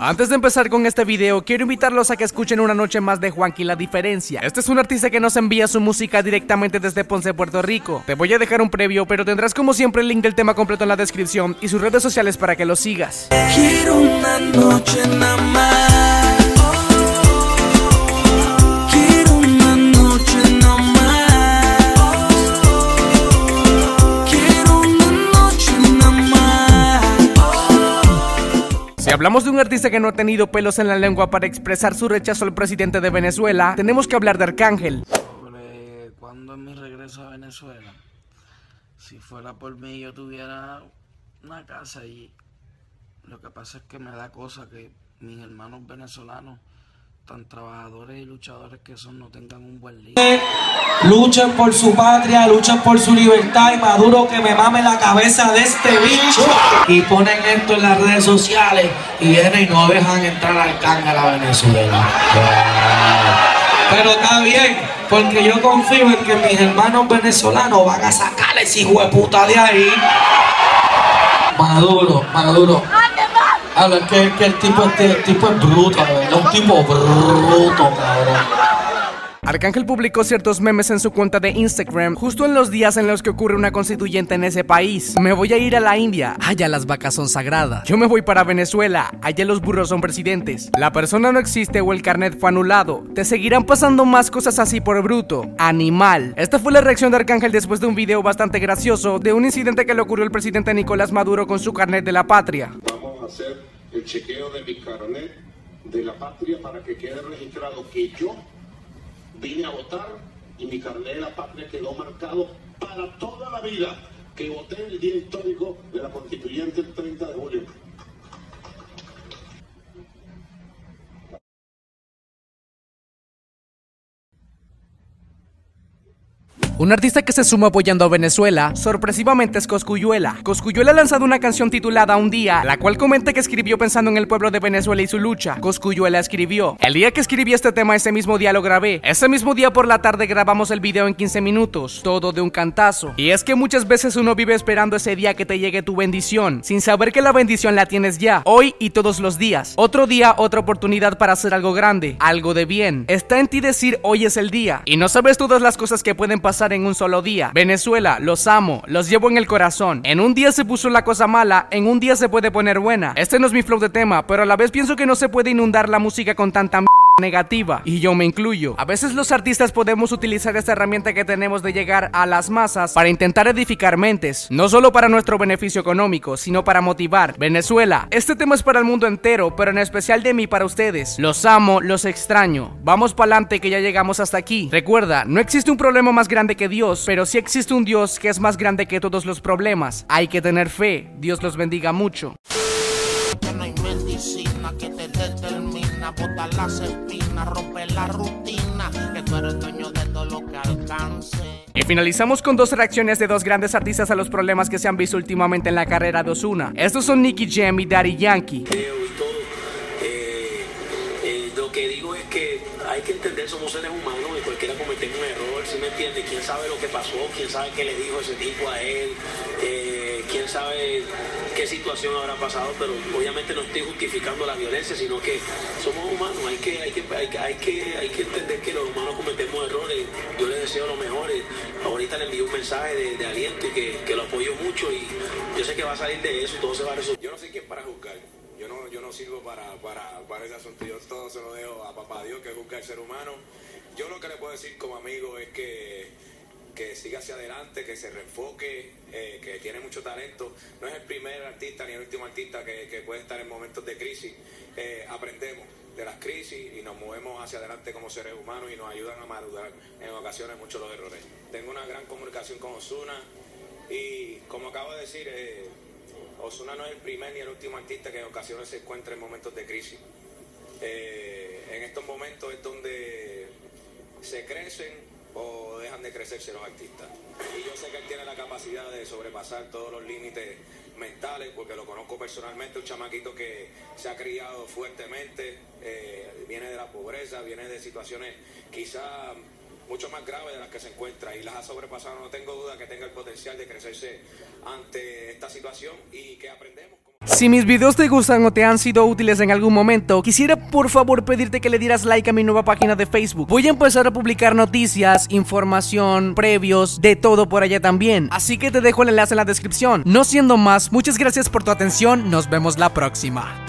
Antes de empezar con este video, quiero invitarlos a que escuchen una noche más de Juanqui La Diferencia. Este es un artista que nos envía su música directamente desde Ponce, Puerto Rico. Te voy a dejar un previo, pero tendrás como siempre el link del tema completo en la descripción y sus redes sociales para que lo sigas. Quiero una noche nada más. Hablamos de un artista que no ha tenido pelos en la lengua para expresar su rechazo al presidente de Venezuela, tenemos que hablar de Arcángel. Sobre cuándo es mi regreso a Venezuela. Si fuera por mí, yo tuviera una casa y lo que pasa es que me da cosa que mis hermanos venezolanos, tan trabajadores y luchadores que son, no tengan un buen día. Luchen por su patria, luchen por su libertad y Maduro que me mame la cabeza de este bicho. Y ponen esto en las redes sociales y vienen y no dejan entrar al cángel a Venezuela. Pero está bien, porque yo confío en que mis hermanos venezolanos van a sacar ese hijo de puta de ahí. Maduro, Maduro. A ver, que, que el tipo, este, el tipo es bruto, ¿verdad? Un tipo bruto, cabrón. Arcángel publicó ciertos memes en su cuenta de Instagram justo en los días en los que ocurre una constituyente en ese país. Me voy a ir a la India, allá las vacas son sagradas. Yo me voy para Venezuela, allá los burros son presidentes. La persona no existe o el carnet fue anulado. Te seguirán pasando más cosas así por bruto. Animal. Esta fue la reacción de Arcángel después de un video bastante gracioso de un incidente que le ocurrió al presidente Nicolás Maduro con su carnet de la patria. Vamos a hacer el chequeo de mi carnet de la patria para que quede registrado que yo vine a votar y mi carnet de la patria quedó marcado para toda la vida que voté el día histórico de la constituyente el 30 de julio. Un artista que se suma apoyando a Venezuela, sorpresivamente es Coscuyuela. Coscuyuela ha lanzado una canción titulada Un día, la cual comenta que escribió pensando en el pueblo de Venezuela y su lucha. Coscuyuela escribió, el día que escribí este tema ese mismo día lo grabé. Ese mismo día por la tarde grabamos el video en 15 minutos, todo de un cantazo. Y es que muchas veces uno vive esperando ese día que te llegue tu bendición, sin saber que la bendición la tienes ya, hoy y todos los días. Otro día, otra oportunidad para hacer algo grande, algo de bien. Está en ti decir hoy es el día, y no sabes todas las cosas que pueden pasar en un solo día. Venezuela, los amo, los llevo en el corazón. En un día se puso la cosa mala, en un día se puede poner buena. Este no es mi flow de tema, pero a la vez pienso que no se puede inundar la música con tanta negativa y yo me incluyo. A veces los artistas podemos utilizar esta herramienta que tenemos de llegar a las masas para intentar edificar mentes, no solo para nuestro beneficio económico, sino para motivar. Venezuela, este tema es para el mundo entero, pero en especial de mí para ustedes. Los amo, los extraño. Vamos para adelante que ya llegamos hasta aquí. Recuerda, no existe un problema más grande que Dios, pero sí existe un Dios que es más grande que todos los problemas. Hay que tener fe. Dios los bendiga mucho. Determina, botar las espinas, romper la rutina, que tú eres dueño de todo lo que alcance. Y finalizamos con dos reacciones de dos grandes artistas a los problemas que se han visto últimamente en la carrera de Osuna. Estos son Nicky Jam y Daddy Yankee. video y todo. Eh, eh, lo que digo es que hay que entender, somos seres humanos y cualquiera cometemos un error, ¿sí me entiende? ¿Quién sabe lo que pasó? ¿Quién sabe qué le dijo ese tipo a él? Eh, ¿Quién sabe qué situación habrá pasado? Pero obviamente no estoy justificando la violencia, sino que somos humanos, hay que, hay que, hay que, hay que, entender que los humanos cometemos errores. Yo le deseo lo mejor. eh. Ahorita le envío un mensaje de, aliento y que, que lo apoyo mucho y yo sé que va a salir de eso todo se va a resolver. Yo no sé quién para juzgar. Yo no, yo no sirvo para, para, para ese asunto. Yo todo se lo dejo a papá Dios que juzga al ser humano. Yo lo que le puedo decir como amigo es que, que siga hacia adelante, que se reenfoque, eh, que tiene mucho talento. No es el primer artista ni el último artista que, puede estar en momentos de crisis. Eh, aprendemos de las crisis y nos movemos hacia adelante como seres humanos y nos ayudan a madurar en ocasiones mucho los errores. Tengo una gran comunicación con Osuna y como acabo de decir, eh, Osuna no es el primer ni el último artista que en ocasiones se encuentra en momentos de crisis. Eh, en estos momentos es donde se crecen o dejan de crecerse los artistas. Y yo sé que él tiene la capacidad de sobrepasar todos los límites mentales, porque lo conozco personalmente, un chamaquito que se ha criado fuertemente, eh, viene de la pobreza, viene de situaciones quizá mucho más graves de las que se encuentra y las ha sobrepasado. No tengo duda que tenga el potencial de crecerse ante esta situación y que aprendemos. Si mis videos te gustan o te han sido útiles en algún momento, quisiera por favor pedirte que le dieras like a mi nueva página de Facebook. Voy a empezar a publicar noticias, información, previos, de todo por allá también. Así que te dejo el enlace en la descripción. No siendo más, muchas gracias por tu atención, nos vemos la próxima.